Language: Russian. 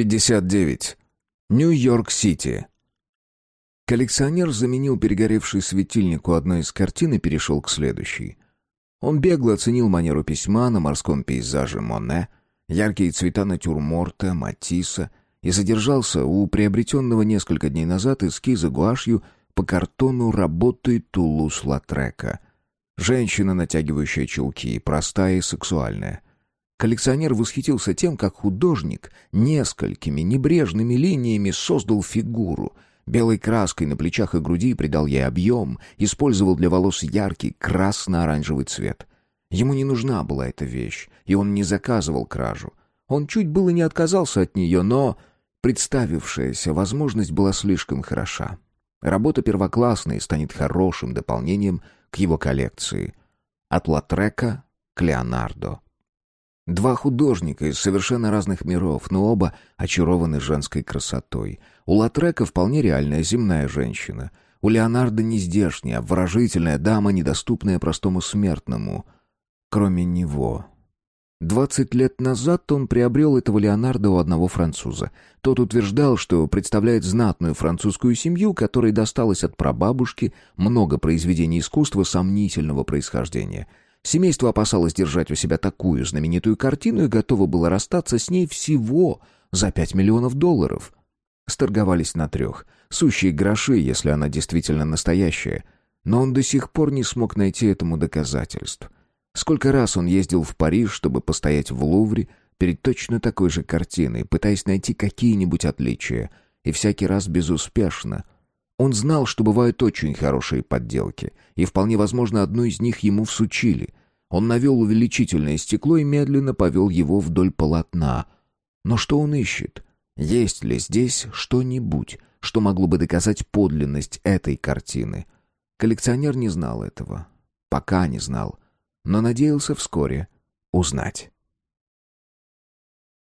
59. Нью-Йорк-Сити. Коллекционер заменил перегоревший светильник у одной из картин и перешел к следующей. Он бегло оценил манеру письма на морском пейзаже Моне, яркие цвета натюрморта, Матисса и задержался у приобретенного несколько дней назад эскиза гуашью по картону работы Тулус-Латрека. Женщина, натягивающая чулки, простая и сексуальная — Коллекционер восхитился тем, как художник несколькими небрежными линиями создал фигуру. Белой краской на плечах и груди придал ей объем, использовал для волос яркий красно-оранжевый цвет. Ему не нужна была эта вещь, и он не заказывал кражу. Он чуть было не отказался от нее, но представившаяся возможность была слишком хороша. Работа первоклассная и станет хорошим дополнением к его коллекции. От Латрека к Леонардо. Два художника из совершенно разных миров, но оба очарованы женской красотой. У Латрека вполне реальная земная женщина. У Леонардо не здешняя, а выражительная дама, недоступная простому смертному. Кроме него. Двадцать лет назад он приобрел этого Леонардо у одного француза. Тот утверждал, что представляет знатную французскую семью, которой досталось от прабабушки много произведений искусства сомнительного происхождения — Семейство опасалось держать у себя такую знаменитую картину и готово было расстаться с ней всего за пять миллионов долларов. Сторговались на трех. Сущие гроши, если она действительно настоящая. Но он до сих пор не смог найти этому доказательств. Сколько раз он ездил в Париж, чтобы постоять в Лувре перед точно такой же картиной, пытаясь найти какие-нибудь отличия, и всякий раз безуспешно — он знал, что бывают очень хорошие подделки, и вполне возможно, одну из них ему всучили. Он навел увеличительное стекло и медленно повел его вдоль полотна. Но что он ищет? Есть ли здесь что-нибудь, что могло бы доказать подлинность этой картины? Коллекционер не знал этого. Пока не знал. Но надеялся вскоре узнать.